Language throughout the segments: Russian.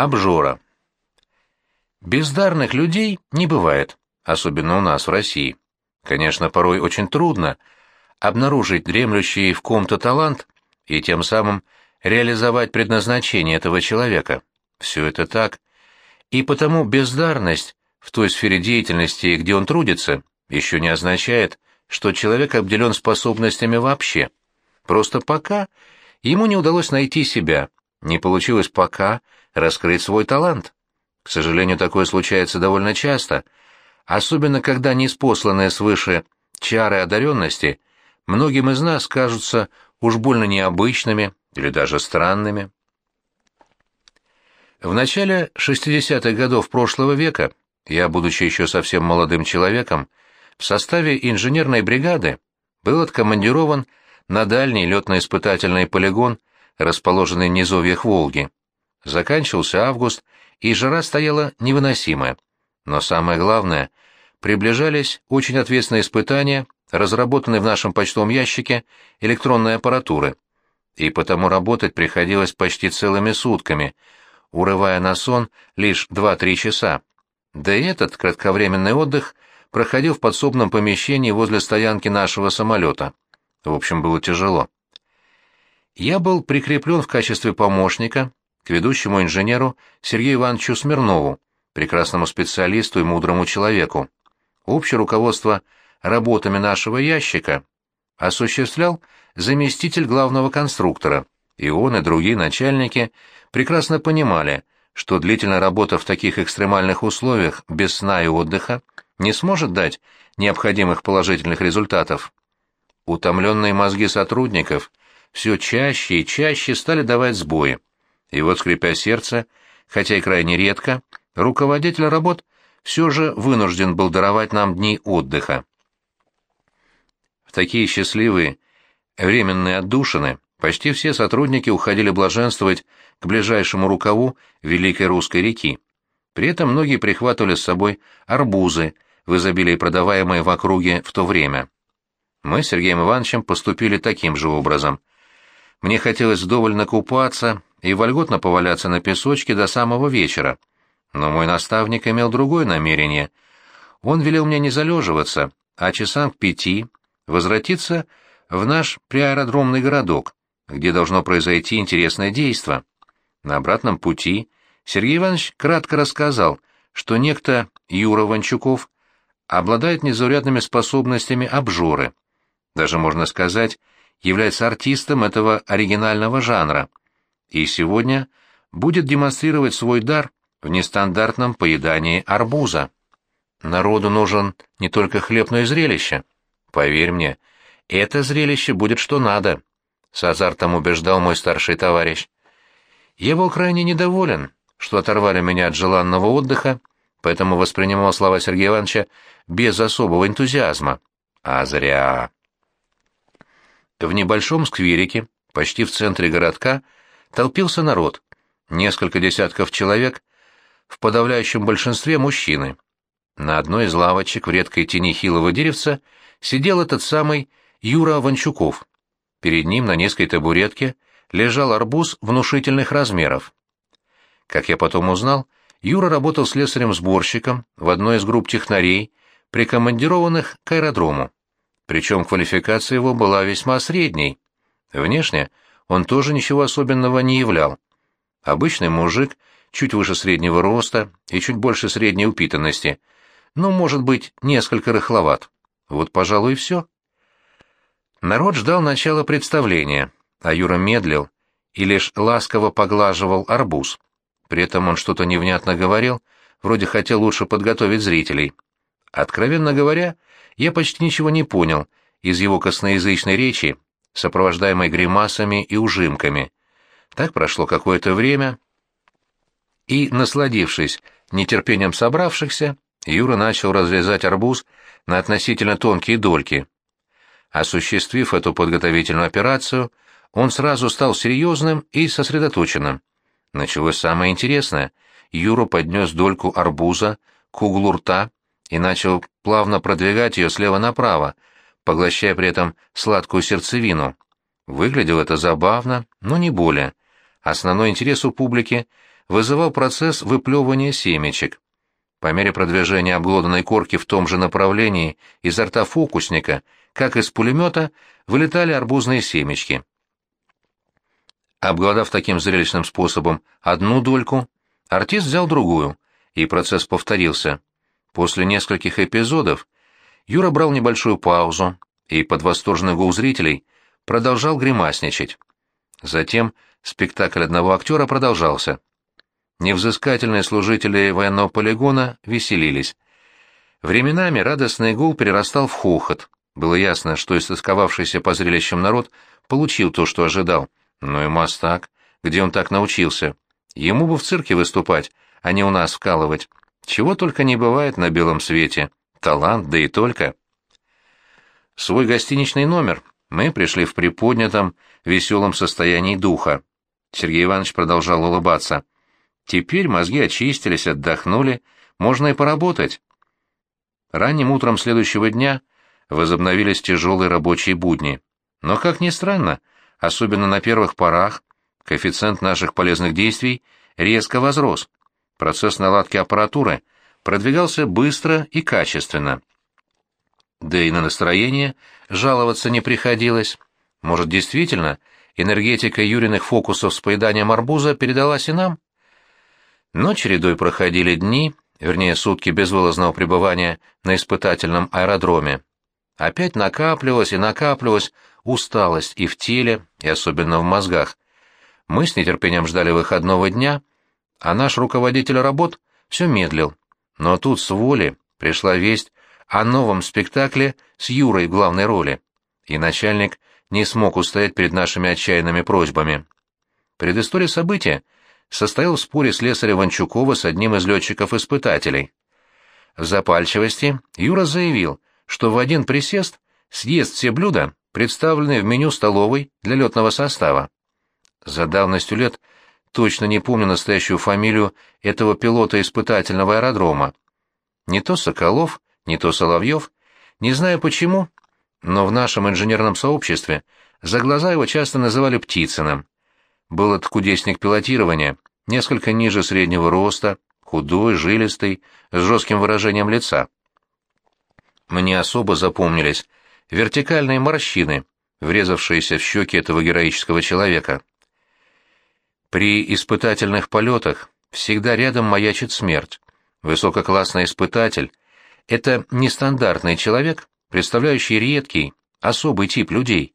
Обжора. Бездарных людей не бывает, особенно у нас в России. Конечно, порой очень трудно обнаружить дремлющий в ком-то талант и тем самым реализовать предназначение этого человека. Все это так. И потому бездарность в той сфере деятельности, где он трудится, еще не означает, что человек обделен способностями вообще. Просто пока ему не удалось найти себя, не получилось пока раскрыть свой талант. К сожалению, такое случается довольно часто, особенно когда неспосланные свыше чары одаренности многим из нас кажутся уж больно необычными или даже странными. В начале 60-х годов прошлого века я, будучи еще совсем молодым человеком, в составе инженерной бригады был откомандирован на дальний летно-испытательный полигон, расположенный в низовьях Волги. Заканчивался август, и жара стояла невыносимая. Но самое главное, приближались очень ответственные испытания, разработанные в нашем почтовом ящике электронной аппаратуры. И потому работать приходилось почти целыми сутками, урывая на сон лишь 2-3 часа. Да и этот кратковременный отдых проходил в подсобном помещении возле стоянки нашего самолета. В общем, было тяжело. Я был прикреплен в качестве помощника к ведущему инженеру Сергею Ивановичу Смирнову, прекрасному специалисту и мудрому человеку. Общее руководство работами нашего ящика осуществлял заместитель главного конструктора, и он и другие начальники прекрасно понимали, что длительная работа в таких экстремальных условиях без сна и отдыха не сможет дать необходимых положительных результатов. Утомленные мозги сотрудников все чаще и чаще стали давать сбои. И вот, скрипя сердце, хотя и крайне редко, руководитель работ все же вынужден был даровать нам дни отдыха. В такие счастливые, временные отдушины почти все сотрудники уходили блаженствовать к ближайшему рукаву Великой Русской реки. При этом многие прихватывали с собой арбузы, в изобилии продаваемые в округе в то время. Мы с Сергеем Ивановичем поступили таким же образом. Мне хотелось вдоволь накупаться и вольготно поваляться на песочке до самого вечера. Но мой наставник имел другое намерение. Он велел мне не залеживаться, а часам к пяти возвратиться в наш приаэродромный городок, где должно произойти интересное действо. На обратном пути Сергей Иванович кратко рассказал, что некто Юра Ванчуков обладает незаурядными способностями обжоры. Даже, можно сказать, является артистом этого оригинального жанра, и сегодня будет демонстрировать свой дар в нестандартном поедании арбуза. Народу нужен не только хлеб, но и зрелище. Поверь мне, это зрелище будет что надо, — с азартом убеждал мой старший товарищ. Я был крайне недоволен, что оторвали меня от желанного отдыха, поэтому воспринимал слова Сергея Ивановича без особого энтузиазма. А зря. В небольшом скверике, почти в центре городка, толпился народ. Несколько десятков человек, в подавляющем большинстве мужчины. На одной из лавочек в редкой тени хилого деревца сидел этот самый Юра Ванчуков. Перед ним на низкой табуретке лежал арбуз внушительных размеров. Как я потом узнал, Юра работал слесарем-сборщиком в одной из групп технарей, прикомандированных к аэродрому причем квалификация его была весьма средней. Внешне он тоже ничего особенного не являл. Обычный мужик, чуть выше среднего роста и чуть больше средней упитанности, но, может быть, несколько рыхловат. Вот, пожалуй, и все. Народ ждал начала представления, а Юра медлил и лишь ласково поглаживал арбуз. При этом он что-то невнятно говорил, вроде хотел лучше подготовить зрителей. Откровенно говоря, я почти ничего не понял из его косноязычной речи, сопровождаемой гримасами и ужимками. Так прошло какое-то время, и, насладившись нетерпением собравшихся, Юра начал разрезать арбуз на относительно тонкие дольки. Осуществив эту подготовительную операцию, он сразу стал серьезным и сосредоточенным. Началось самое интересное. Юра поднес дольку арбуза к углу рта и начал плавно продвигать ее слева направо, поглощая при этом сладкую сердцевину. Выглядело это забавно, но не более. Основной интерес у публики вызывал процесс выплевывания семечек. По мере продвижения обглоданной корки в том же направлении изо рта фокусника, как из пулемета, вылетали арбузные семечки. Обглодав таким зрелищным способом одну дольку, артист взял другую, и процесс повторился. После нескольких эпизодов Юра брал небольшую паузу и под восторженный гул зрителей продолжал гримасничать. Затем спектакль одного актера продолжался. Невзыскательные служители военного полигона веселились. Временами радостный гул перерастал в хохот. Было ясно, что истосковавшийся по зрелищам народ получил то, что ожидал. Ну и мастак, где он так научился? Ему бы в цирке выступать, а не у нас вкалывать. Чего только не бывает на белом свете. Талант, да и только. свой гостиничный номер мы пришли в приподнятом, веселом состоянии духа. Сергей Иванович продолжал улыбаться. Теперь мозги очистились, отдохнули, можно и поработать. Ранним утром следующего дня возобновились тяжелые рабочие будни. Но, как ни странно, особенно на первых порах, коэффициент наших полезных действий резко возрос. Процесс наладки аппаратуры продвигался быстро и качественно. Да и на настроение жаловаться не приходилось. Может, действительно, энергетика Юриных фокусов с поеданием арбуза передалась и нам? Но чередой проходили дни, вернее, сутки безвылазного пребывания на испытательном аэродроме. Опять накапливалась и накапливалась усталость и в теле, и особенно в мозгах. Мы с нетерпением ждали выходного дня, а наш руководитель работ все медлил. Но тут с воли пришла весть о новом спектакле с Юрой в главной роли, и начальник не смог устоять перед нашими отчаянными просьбами. Предыстория события состоял в споре слесаря Ванчукова с одним из летчиков-испытателей. В запальчивости Юра заявил, что в один присест съест все блюда, представленные в меню столовой для летного состава. За давностью лет точно не помню настоящую фамилию этого пилота испытательного аэродрома. Не то Соколов, не то Соловьев, не знаю почему, но в нашем инженерном сообществе за глаза его часто называли Птицыным. Был это кудесник пилотирования, несколько ниже среднего роста, худой, жилистый, с жестким выражением лица. Мне особо запомнились вертикальные морщины, врезавшиеся в щеки этого героического человека. При испытательных полетах всегда рядом маячит смерть. Высококлассный испытатель — это нестандартный человек, представляющий редкий, особый тип людей.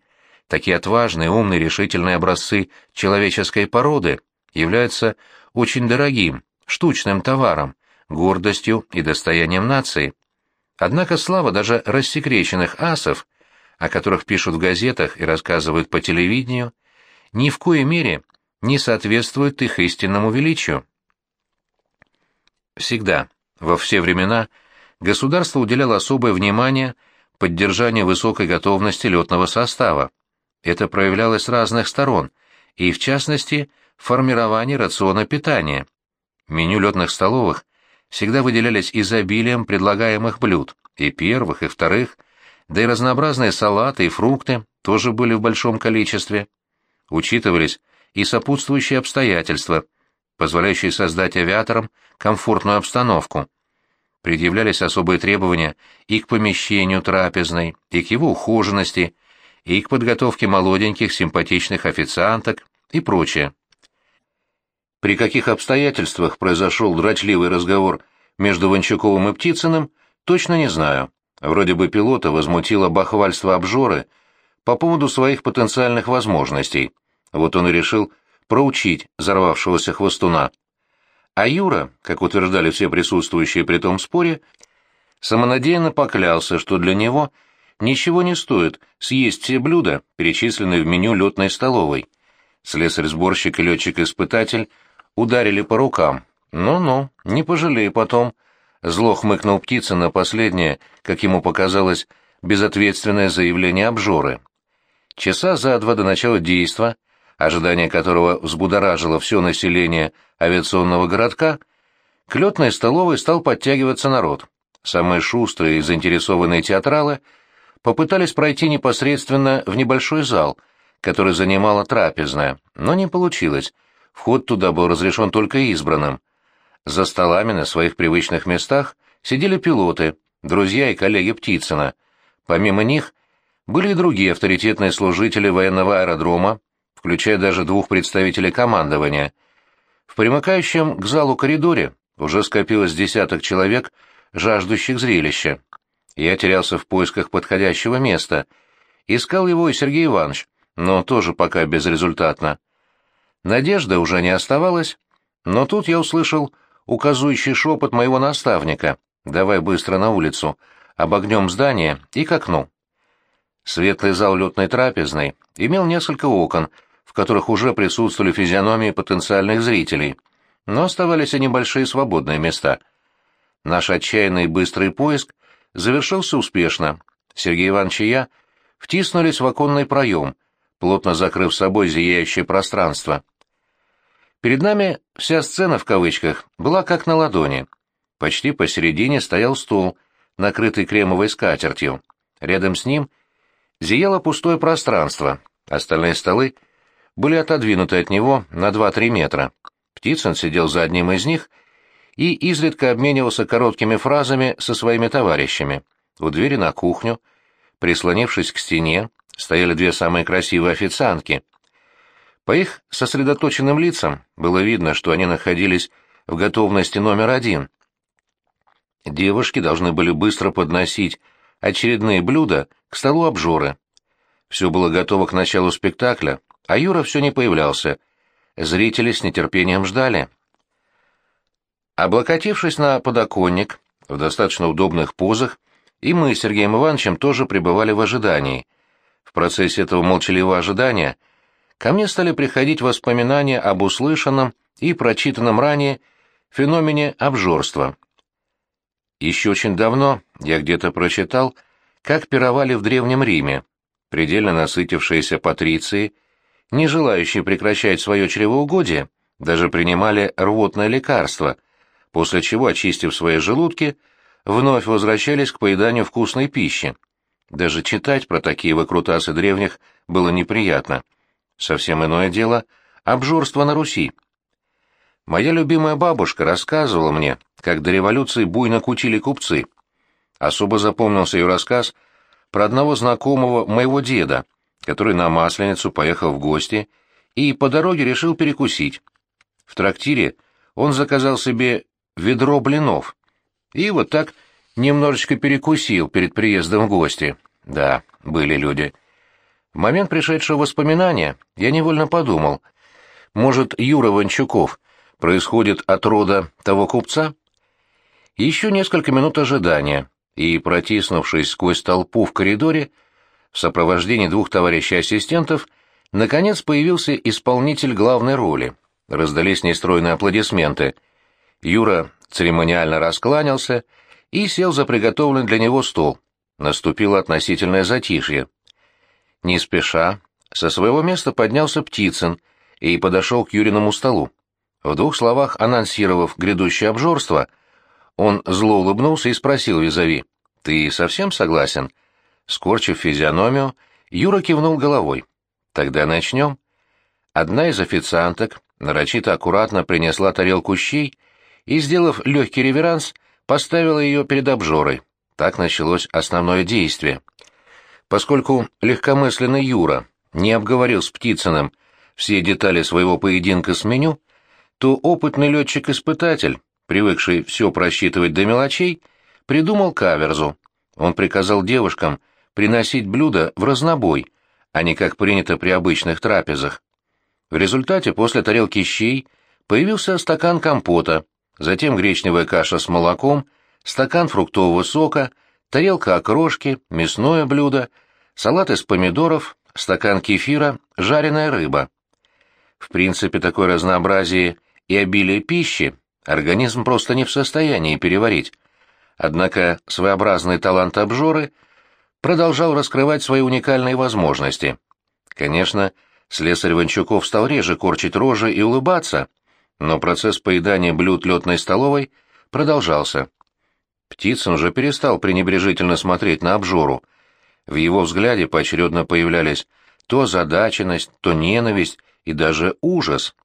Такие отважные, умные, решительные образцы человеческой породы являются очень дорогим, штучным товаром, гордостью и достоянием нации. Однако слава даже рассекреченных асов, о которых пишут в газетах и рассказывают по телевидению, ни в коей мере не соответствует их истинному величию. Всегда, во все времена, государство уделяло особое внимание поддержанию высокой готовности летного состава. Это проявлялось с разных сторон, и, в частности, в формировании рациона питания. Меню летных столовых всегда выделялись изобилием предлагаемых блюд, и первых, и вторых, да и разнообразные салаты и фрукты тоже были в большом количестве. Учитывались и сопутствующие обстоятельства, позволяющие создать авиаторам комфортную обстановку. Предъявлялись особые требования и к помещению трапезной, и к его ухоженности, и к подготовке молоденьких симпатичных официанток и прочее. При каких обстоятельствах произошел дрочливый разговор между Ванчуковым и Птицыным, точно не знаю. Вроде бы пилота возмутило бахвальство обжоры по поводу своих потенциальных возможностей. Вот он и решил проучить взорвавшегося хвостуна. А Юра, как утверждали все присутствующие при том споре, самонадеянно поклялся, что для него ничего не стоит съесть все блюда, перечисленные в меню летной столовой. Слесарь-сборщик и летчик-испытатель ударили по рукам. «Ну-ну, не пожалей потом», — зло хмыкнул птица на последнее, как ему показалось, безответственное заявление обжоры. Часа за два до начала действа, ожидание которого взбудоражило все население авиационного городка, к летной столовой стал подтягиваться народ. Самые шустрые и заинтересованные театралы попытались пройти непосредственно в небольшой зал, который занимала трапезная, но не получилось, Вход туда был разрешен только избранным. За столами на своих привычных местах сидели пилоты, друзья и коллеги Птицына. Помимо них были и другие авторитетные служители военного аэродрома, включая даже двух представителей командования. В примыкающем к залу коридоре уже скопилось десяток человек, жаждущих зрелища. Я терялся в поисках подходящего места. Искал его и Сергей Иванович, но тоже пока безрезультатно. Надежда уже не оставалась, но тут я услышал указующий шепот моего наставника. «Давай быстро на улицу, обогнем здание и к окну». Светлый зал летной трапезной имел несколько окон, которых уже присутствовали физиономии потенциальных зрителей, но оставались и небольшие свободные места. Наш отчаянный быстрый поиск завершился успешно. Сергей Иванович и я втиснулись в оконный проем, плотно закрыв собой зияющее пространство. Перед нами вся сцена в кавычках была как на ладони. Почти посередине стоял стол, накрытый кремовой скатертью. Рядом с ним — зияло пустое пространство, остальные столы были отодвинуты от него на 2-3 метра. Птицын сидел за одним из них и изредка обменивался короткими фразами со своими товарищами. У двери на кухню, прислонившись к стене, стояли две самые красивые официантки. По их сосредоточенным лицам было видно, что они находились в готовности номер один. Девушки должны были быстро подносить очередные блюда к столу обжоры. Все было готово к началу спектакля, а Юра все не появлялся. Зрители с нетерпением ждали. Облокотившись на подоконник, в достаточно удобных позах, и мы с Сергеем Ивановичем тоже пребывали в ожидании. В процессе этого молчаливого ожидания ко мне стали приходить воспоминания об услышанном и прочитанном ранее феномене обжорства. Еще очень давно я где-то прочитал, как пировали в Древнем Риме, предельно насытившиеся патриции, не желающие прекращать свое чревоугодие, даже принимали рвотное лекарство, после чего, очистив свои желудки, вновь возвращались к поеданию вкусной пищи. Даже читать про такие выкрутасы древних было неприятно. Совсем иное дело — обжорство на Руси. Моя любимая бабушка рассказывала мне, как до революции буйно кутили купцы. Особо запомнился ее рассказ про одного знакомого моего деда, который на Масленицу поехал в гости и по дороге решил перекусить. В трактире он заказал себе ведро блинов и вот так немножечко перекусил перед приездом в гости. Да, были люди. В момент пришедшего воспоминания я невольно подумал, может, Юра Ванчуков происходит от рода того купца? Еще несколько минут ожидания, и, протиснувшись сквозь толпу в коридоре, в сопровождении двух товарищей-ассистентов, наконец появился исполнитель главной роли. Раздались нестройные аплодисменты. Юра церемониально раскланялся и сел за приготовленный для него стол. Наступило относительное затишье. Не спеша, со своего места поднялся Птицын и подошел к Юриному столу. В двух словах анонсировав грядущее обжорство, он зло улыбнулся и спросил визави, «Ты совсем согласен?» Скорчив физиономию, Юра кивнул головой. «Тогда начнем». Одна из официанток нарочито аккуратно принесла тарелку щей и, сделав легкий реверанс, поставила ее перед обжорой. Так началось основное действие. Поскольку легкомысленный Юра не обговорил с Птицыным все детали своего поединка с меню, то опытный летчик-испытатель, привыкший все просчитывать до мелочей, придумал каверзу. Он приказал девушкам приносить блюда в разнобой, а не как принято при обычных трапезах. В результате после тарелки щей появился стакан компота, затем гречневая каша с молоком, стакан фруктового сока, тарелка окрошки, мясное блюдо, салат из помидоров, стакан кефира, жареная рыба. В принципе, такое разнообразие и обилие пищи организм просто не в состоянии переварить. Однако своеобразный талант обжоры продолжал раскрывать свои уникальные возможности. Конечно, слесарь Ванчуков стал реже корчить рожи и улыбаться, но процесс поедания блюд летной столовой продолжался. Птицын уже перестал пренебрежительно смотреть на обжору. В его взгляде поочередно появлялись то озадаченность, то ненависть и даже ужас.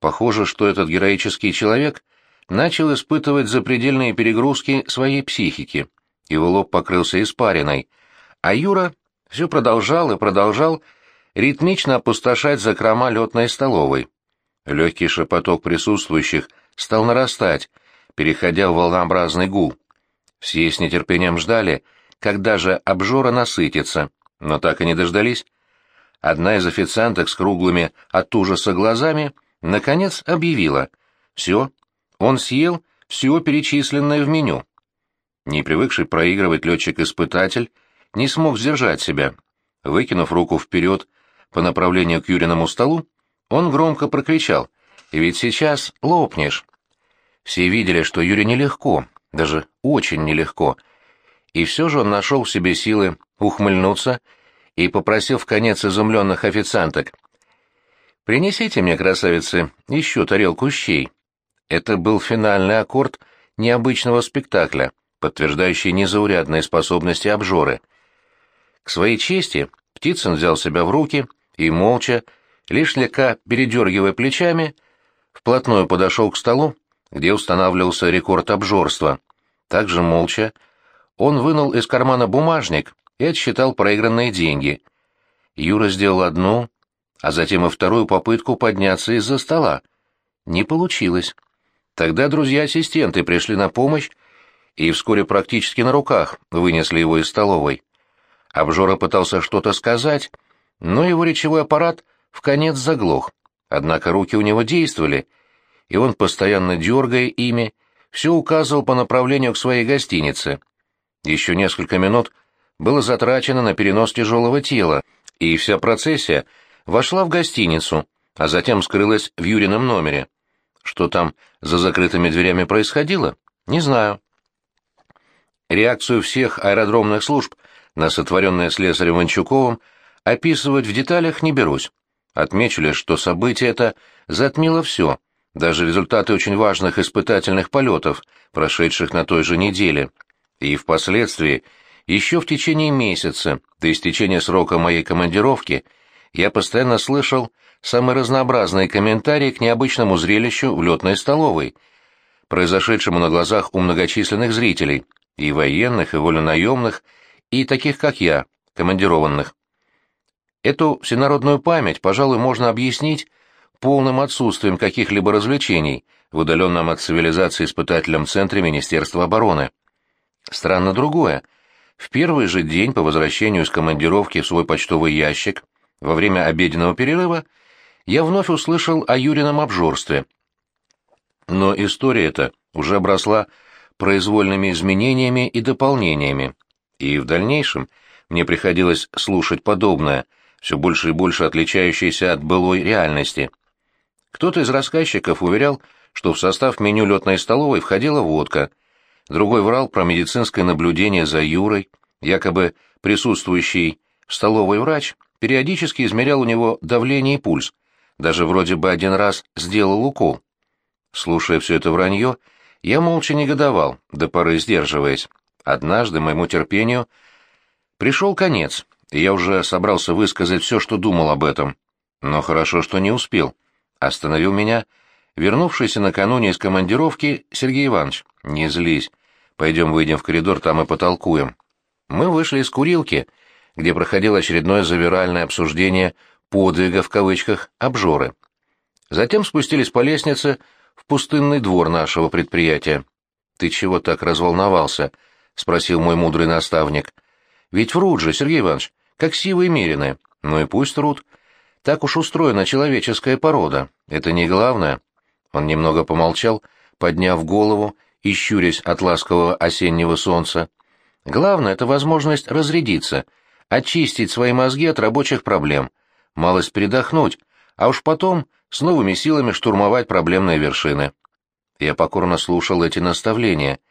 Похоже, что этот героический человек начал испытывать запредельные перегрузки своей психики. Его лоб покрылся испариной, а Юра все продолжал и продолжал ритмично опустошать закрома летной столовой. Легкий шепоток присутствующих стал нарастать, переходя в волнообразный гул. Все с нетерпением ждали, когда же обжора насытится, но так и не дождались. Одна из официанток с круглыми от ужаса глазами наконец объявила «Все, он съел все перечисленное в меню». Не привыкший проигрывать летчик-испытатель не смог сдержать себя. Выкинув руку вперед по направлению к Юриному столу, он громко прокричал «Ведь сейчас лопнешь». Все видели, что Юре нелегко, даже очень нелегко, и все же он нашел в себе силы ухмыльнуться и попросил в конец изумленных официанток «Принесите мне, красавицы, еще тарелку щей». Это был финальный аккорд необычного спектакля, подтверждающий незаурядные способности обжоры. К своей чести Птицын взял себя в руки и молча, лишь слегка передергивая плечами, вплотную подошел к столу, где устанавливался рекорд обжорства. Также молча он вынул из кармана бумажник и отсчитал проигранные деньги. Юра сделал одну, а затем и вторую попытку подняться из-за стола. Не получилось. Тогда друзья-ассистенты пришли на помощь и вскоре практически на руках вынесли его из столовой. Обжора пытался что-то сказать, но его речевой аппарат в конец заглох. Однако руки у него действовали, и он, постоянно дергая ими, все указывал по направлению к своей гостинице. Еще несколько минут было затрачено на перенос тяжелого тела, и вся процессия вошла в гостиницу, а затем скрылась в Юрином номере. Что там за закрытыми дверями происходило, не знаю. Реакцию всех аэродромных служб на сотворенное слесарем Ванчуковым описывать в деталях не берусь. Отмечу лишь, что событие это затмило все, даже результаты очень важных испытательных полетов, прошедших на той же неделе. И впоследствии, еще в течение месяца, до истечения срока моей командировки, я постоянно слышал самые разнообразные комментарии к необычному зрелищу в летной столовой, произошедшему на глазах у многочисленных зрителей, и военных, и вольнонаемных, и таких, как я, командированных. Эту всенародную память, пожалуй, можно объяснить полным отсутствием каких-либо развлечений в удаленном от цивилизации испытательном центре Министерства обороны. Странно другое. В первый же день по возвращению из командировки в свой почтовый ящик, во время обеденного перерыва, я вновь услышал о Юрином обжорстве. Но история эта уже обросла произвольными изменениями и дополнениями и в дальнейшем мне приходилось слушать подобное, все больше и больше отличающееся от былой реальности. Кто-то из рассказчиков уверял, что в состав меню летной столовой входила водка, другой врал про медицинское наблюдение за Юрой, якобы присутствующий в столовой врач периодически измерял у него давление и пульс, даже вроде бы один раз сделал укол. Слушая все это вранье, я молча негодовал, до поры сдерживаясь. Однажды моему терпению пришел конец, и я уже собрался высказать все, что думал об этом. Но хорошо, что не успел. Остановил меня вернувшийся накануне из командировки Сергей Иванович. «Не злись. Пойдем выйдем в коридор, там и потолкуем». Мы вышли из курилки, где проходило очередное завиральное обсуждение «подвига» в кавычках обжоры. Затем спустились по лестнице в пустынный двор нашего предприятия. «Ты чего так разволновался?» — спросил мой мудрый наставник. «Ведь врут же, Сергей Иванович, как сивые мерины. Ну и пусть врут. Так уж устроена человеческая порода. Это не главное». Он немного помолчал, подняв голову и щурясь от ласкового осеннего солнца. «Главное — это возможность разрядиться, очистить свои мозги от рабочих проблем, малость передохнуть, а уж потом с новыми силами штурмовать проблемные вершины». Я покорно слушал эти наставления —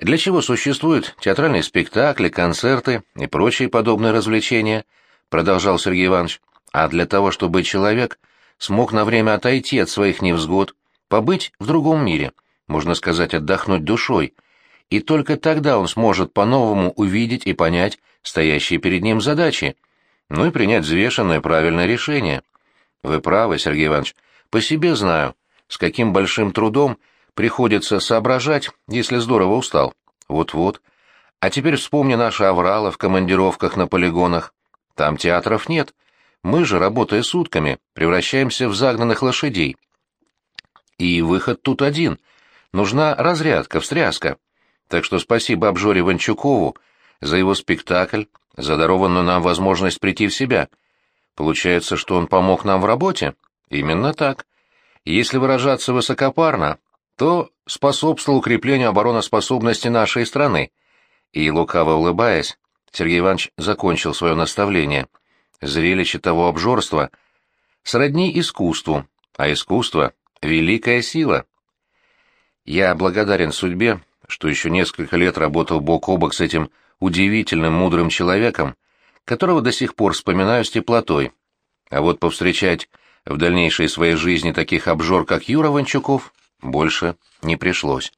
для чего существуют театральные спектакли, концерты и прочие подобные развлечения, продолжал Сергей Иванович, а для того, чтобы человек смог на время отойти от своих невзгод, побыть в другом мире, можно сказать, отдохнуть душой, и только тогда он сможет по-новому увидеть и понять стоящие перед ним задачи, ну и принять взвешенное правильное решение. Вы правы, Сергей Иванович, По себе знаю, с каким большим трудом приходится соображать, если здорово устал. Вот-вот. А теперь вспомни наши авралы в командировках на полигонах. Там театров нет. Мы же, работая сутками, превращаемся в загнанных лошадей. И выход тут один. Нужна разрядка, встряска. Так что спасибо обжоре Ванчукову за его спектакль, за дарованную нам возможность прийти в себя. Получается, что он помог нам в работе? Именно так. Если выражаться высокопарно, то способствовал укреплению обороноспособности нашей страны. И, лукаво улыбаясь, Сергей Иванович закончил свое наставление. Зрелище того обжорства сродни искусству, а искусство — великая сила. Я благодарен судьбе, что еще несколько лет работал бок о бок с этим удивительным мудрым человеком, которого до сих пор вспоминаю с теплотой. А вот повстречать в дальнейшей своей жизни таких обжор, как Юра Ванчуков, больше не пришлось.